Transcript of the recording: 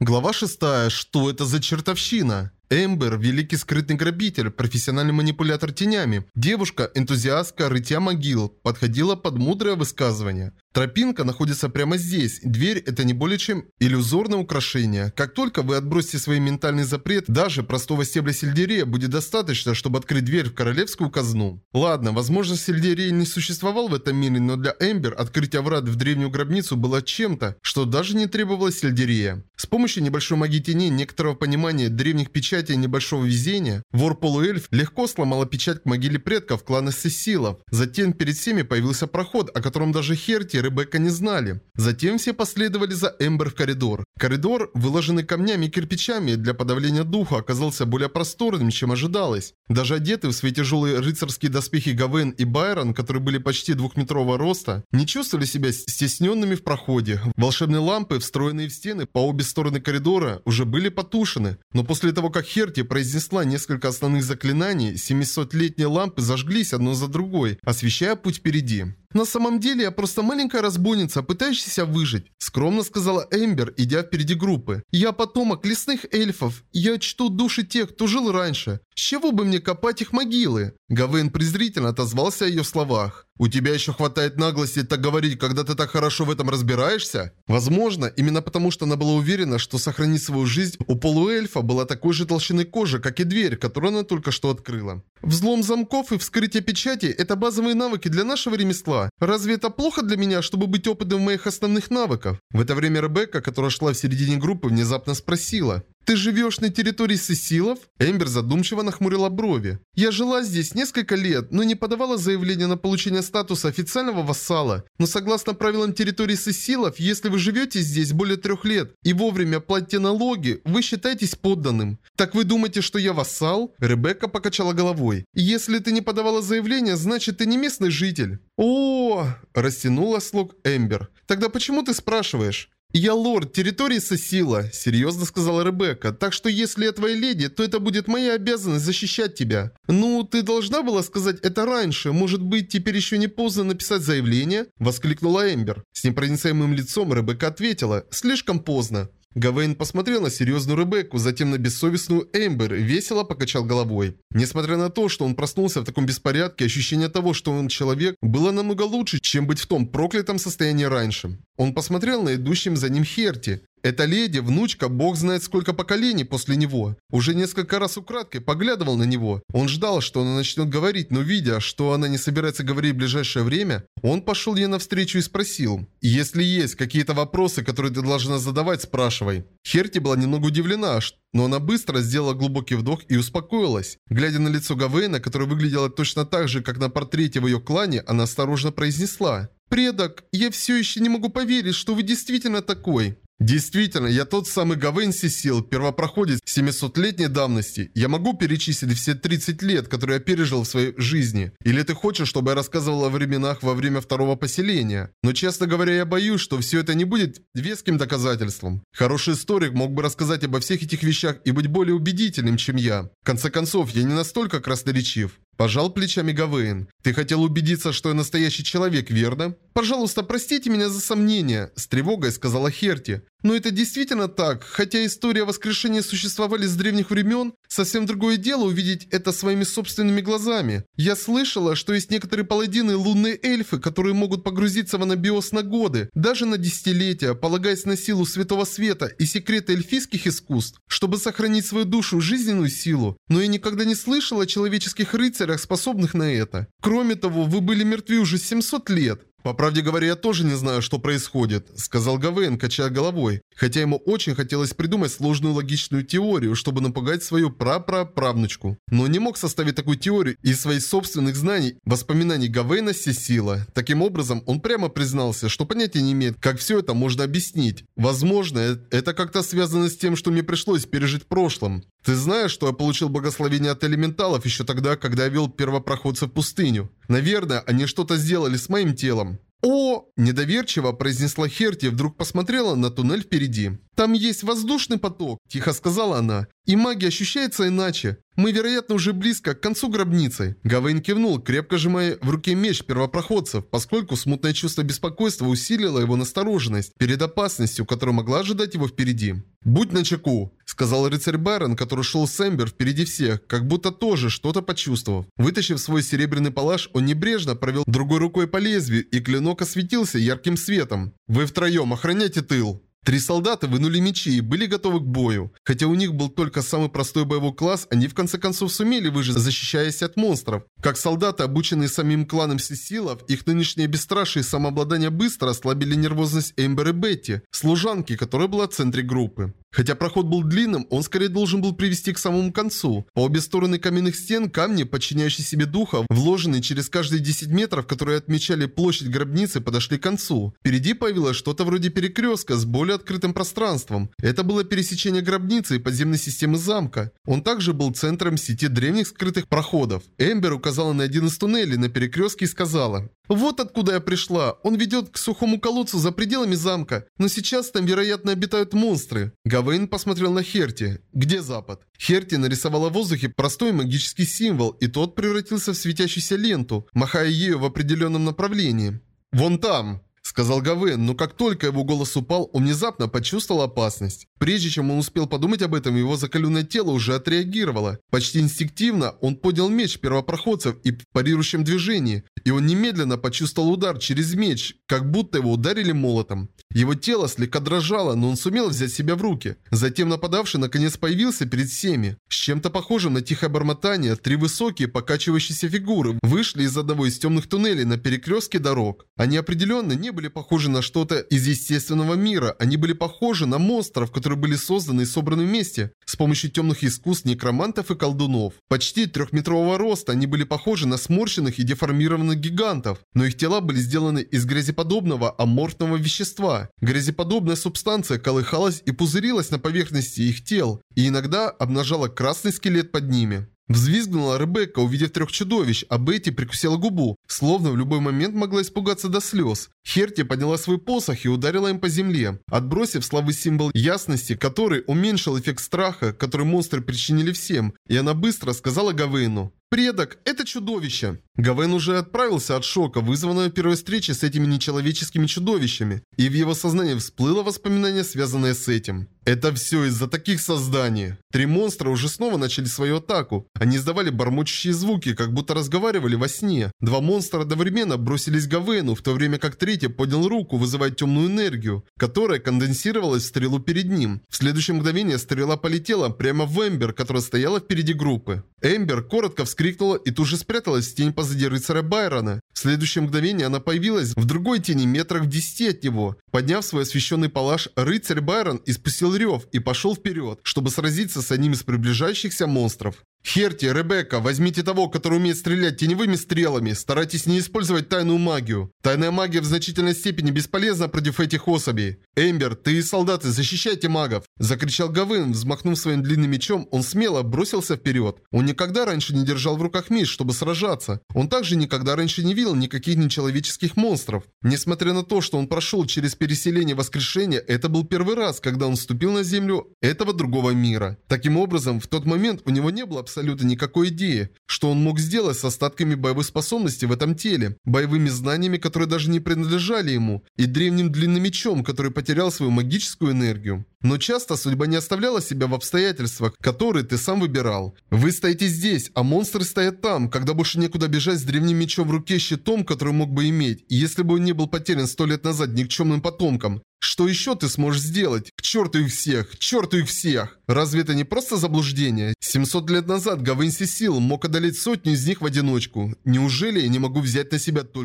Глава 6. Что это за чертовщина? Эмбер – великий скрытный грабитель, профессиональный манипулятор тенями. Девушка – энтузиастка рытья могил, подходила под мудрое высказывание. Тропинка находится прямо здесь. Дверь – это не более чем иллюзорное украшение. Как только вы отбросите свой ментальный запрет, даже простого стебля сельдерея будет достаточно, чтобы открыть дверь в королевскую казну. Ладно, возможно, сельдерей не существовал в этом мире, но для Эмбер открытие врат в древнюю гробницу было чем-то, что даже не требовалось сельдерея. С помощью небольшой магии теней, некоторого понимания древних печатей и небольшого везения, вор-полуэльф легко сломала печать к могиле предков клана Сесилов. Затем перед всеми появился проход, о котором даже Херти и Ребекка не знали. Затем все последовали за Эмбер в коридор. Коридор, выложенный камнями и кирпичами для подавления духа, оказался более просторным, чем ожидалось. Даже одетые в свои тяжелые рыцарские доспехи Гавен и Байрон, которые были почти двухметрового роста, не чувствовали себя стесненными в проходе. Волшебные лампы, встроенные в стены по обе стороны коридора уже были потушены, но после того, как Херти произнесла несколько основных заклинаний, 700-летние лампы зажглись одно за другой, освещая путь впереди. «На самом деле я просто маленькая разбойница, пытающаяся выжить», скромно сказала Эмбер, идя впереди группы. «Я потомок лесных эльфов. Я чту души тех, кто жил раньше. С чего бы мне копать их могилы?» Гавейн презрительно отозвался о ее словах. «У тебя еще хватает наглости так говорить, когда ты так хорошо в этом разбираешься?» Возможно, именно потому что она была уверена, что сохранить свою жизнь у полуэльфа была такой же толщины кожи, как и дверь, которую она только что открыла. Взлом замков и вскрытие печати – это базовые навыки для нашего ремесла. Разве это плохо для меня, чтобы быть опытным в моих основных навыках? В это время Ребекка, которая шла в середине группы, внезапно спросила. «Ты живешь на территории Сесилов?» Эмбер задумчиво нахмурила брови. «Я жила здесь несколько лет, но не подавала заявление на получение статуса официального вассала. Но согласно правилам территории Сесилов, если вы живете здесь более трех лет и вовремя платите налоги, вы считаетесь подданным. Так вы думаете, что я вассал?» Ребекка покачала головой. «Если ты не подавала заявление, значит ты не местный житель». «О!» – растянула слог Эмбер. «Тогда почему ты спрашиваешь?» «Я лорд территории Сосила», — серьезно сказала Ребекка. «Так что если я твоя леди, то это будет моя обязанность защищать тебя». «Ну, ты должна была сказать это раньше. Может быть, теперь еще не поздно написать заявление?» — воскликнула Эмбер. С непроницаемым лицом Ребекка ответила. «Слишком поздно». Гавейн посмотрел на серьезную Ребекку, затем на бессовестную Эмбер и весело покачал головой. Несмотря на то, что он проснулся в таком беспорядке, ощущение того, что он человек, было намного лучше, чем быть в том проклятом состоянии раньше. Он посмотрел на идущим за ним Херти. Эта леди, внучка, бог знает сколько поколений после него. Уже несколько раз украдкой поглядывал на него. Он ждал, что она начнет говорить, но видя, что она не собирается говорить в ближайшее время, он пошел ей навстречу и спросил. «Если есть какие-то вопросы, которые ты должна задавать, спрашивай». Херти была немного удивлена, но она быстро сделала глубокий вдох и успокоилась. Глядя на лицо Гавейна, которое выглядело точно так же, как на портрете в ее клане, она осторожно произнесла. «Предок, я все еще не могу поверить, что вы действительно такой». Действительно, я тот самый Гавейн Сесил, первопроходец 700-летней давности. Я могу перечислить все 30 лет, которые я пережил в своей жизни. Или ты хочешь, чтобы я рассказывал о временах во время второго поселения? Но честно говоря, я боюсь, что все это не будет веским доказательством. Хороший историк мог бы рассказать обо всех этих вещах и быть более убедительным, чем я. В конце концов, я не настолько красноречив. Пожал плечами Гавейн. «Ты хотел убедиться, что я настоящий человек, верно?» «Пожалуйста, простите меня за сомнения», – с тревогой сказала Херти. Но это действительно так. Хотя история воскрешения существовали с древних времен, совсем другое дело увидеть это своими собственными глазами. Я слышала, что есть некоторые паладины лунные эльфы, которые могут погрузиться в анабиоз на годы, даже на десятилетия, полагаясь на силу Святого Света и секреты эльфийских искусств, чтобы сохранить свою душу, жизненную силу. Но я никогда не слышала о человеческих рыцарях, способных на это. Кроме того, вы были мертвы уже 700 лет. «По правде говоря, я тоже не знаю, что происходит», — сказал Гавейн, качая головой. Хотя ему очень хотелось придумать сложную логичную теорию, чтобы напугать свою прапраправнучку. Но не мог составить такую теорию из своих собственных знаний, воспоминаний Гавейна Сесила. Таким образом, он прямо признался, что понятия не имеет, как все это можно объяснить. Возможно, э, это как-то связано с тем, что мне пришлось пережить в прошлом. Ты знаешь, что я получил благословение от элементалов еще тогда, когда я вел первопроходцев в пустыню? Наверное, они что-то сделали с моим телом. «О!» – недоверчиво произнесла Херти вдруг посмотрела на туннель впереди. «Там есть воздушный поток», – тихо сказала она. «И магия ощущается иначе. Мы, вероятно, уже близко к концу гробницы. Гавейн кивнул, крепко сжимая в руке меч первопроходцев, поскольку смутное чувство беспокойства усилило его настороженность перед опасностью, которая могла ожидать его впереди. «Будь начеку», — сказал рыцарь Байрон, который шел с Эмбер впереди всех, как будто тоже что-то почувствовав. Вытащив свой серебряный палаш, он небрежно провел другой рукой по лезвию, и клинок осветился ярким светом. «Вы втроем охраняйте тыл!» Три солдата вынули мечи и были готовы к бою. Хотя у них был только самый простой боевой класс, они в конце концов сумели выжить, защищаясь от монстров. Как солдаты, обученные самим кланом Сесилов, их нынешнее бесстрашие и самообладание быстро ослабили нервозность Эмбер и Бетти, служанки, которая была в центре группы. Хотя проход был длинным, он скорее должен был привести к самому концу. По обе стороны каменных стен камни, подчиняющие себе духа, вложенные через каждые 10 метров, которые отмечали площадь гробницы, подошли к концу. Впереди появилось что-то вроде перекрестка с более открытым пространством. Это было пересечение гробницы и подземной системы замка. Он также был центром сети древних скрытых проходов. Эмбер указала на один из туннелей на перекрестке и сказала, «Вот откуда я пришла. Он ведет к сухому колодцу за пределами замка. Но сейчас там, вероятно, обитают монстры». Гавейн посмотрел на Херти. «Где запад?» Херти нарисовала в воздухе простой магический символ, и тот превратился в светящуюся ленту, махая ею в определенном направлении. «Вон там!» Сказал Гавен, но как только его голос упал, он внезапно почувствовал опасность. Прежде чем он успел подумать об этом, его закаленное тело уже отреагировало. Почти инстинктивно он поднял меч первопроходцев и в парирующем движении, и он немедленно почувствовал удар через меч, как будто его ударили молотом. Его тело слегка дрожало, но он сумел взять себя в руки. Затем нападавший наконец появился перед всеми. С чем-то похожим на тихое бормотание, три высокие покачивающиеся фигуры вышли из одного из темных туннелей на перекрестке дорог. Они определенно не были похожи на что-то из естественного мира, они были похожи на монстров, которые были созданы и собраны вместе с помощью темных искусств некромантов и колдунов. Почти трехметрового роста они были похожи на сморщенных и деформированных гигантов, но их тела были сделаны из грязеподобного аморфного вещества. Грязеподобная субстанция колыхалась и пузырилась на поверхности их тел, и иногда обнажала красный скелет под ними. Взвизгнула Ребекка, увидев трех чудовищ, а Бетти прикусила губу, словно в любой момент могла испугаться до слез. Херти подняла свой посох и ударила им по земле, отбросив слабый символ ясности, который уменьшил эффект страха, который монстры причинили всем, и она быстро сказала Гавейну. «Предок, это чудовище!» Гавен уже отправился от шока, вызванного первой встречи с этими нечеловеческими чудовищами, и в его сознании всплыло воспоминание, связанное с этим. Это все из-за таких созданий. Три монстра уже снова начали свою атаку. Они издавали бормочущие звуки, как будто разговаривали во сне. Два монстра одновременно бросились к Гавену, в то время как третий поднял руку, вызывая темную энергию, которая конденсировалась в стрелу перед ним. В следующее мгновение стрела полетела прямо в Эмбер, которая стояла впереди группы. Эмбер коротко вскрикнула и тут же спряталась в тень позади рыцаря Байрона. В следующее мгновение она появилась в другой тени метрах в десяти от него. Подняв свой освещенный палаш, рыцарь Байрон испустил рев и пошел вперед, чтобы сразиться с одним из приближающихся монстров. Херти, Ребекка, возьмите того, который умеет стрелять теневыми стрелами. Старайтесь не использовать тайную магию. Тайная магия в значительной степени бесполезна против этих особей. Эмбер, ты и солдаты, защищайте магов. Закричал Гавин, взмахнув своим длинным мечом, он смело бросился вперед. Он никогда раньше не держал в руках меч, чтобы сражаться. Он также никогда раньше не видел никаких нечеловеческих монстров. Несмотря на то, что он прошел через переселение воскрешения, это был первый раз, когда он ступил на землю этого другого мира. Таким образом, в тот момент у него не было абсолютно никакой идеи, что он мог сделать с остатками боевой способности в этом теле, боевыми знаниями, которые даже не принадлежали ему, и древним длинным мечом, который потерял свою магическую энергию. Но часто судьба не оставляла себя в обстоятельствах, которые ты сам выбирал. Вы стоите здесь, а монстры стоят там, когда больше некуда бежать с древним мечом в руке щитом, который мог бы иметь, и если бы он не был потерян сто лет назад никчемным потомком. Что еще ты сможешь сделать? К черту их всех! К черту их всех! Разве это не просто заблуждение? 700 лет назад Гавенси Сил мог одолеть сотню из них в одиночку. Неужели я не могу взять на себя только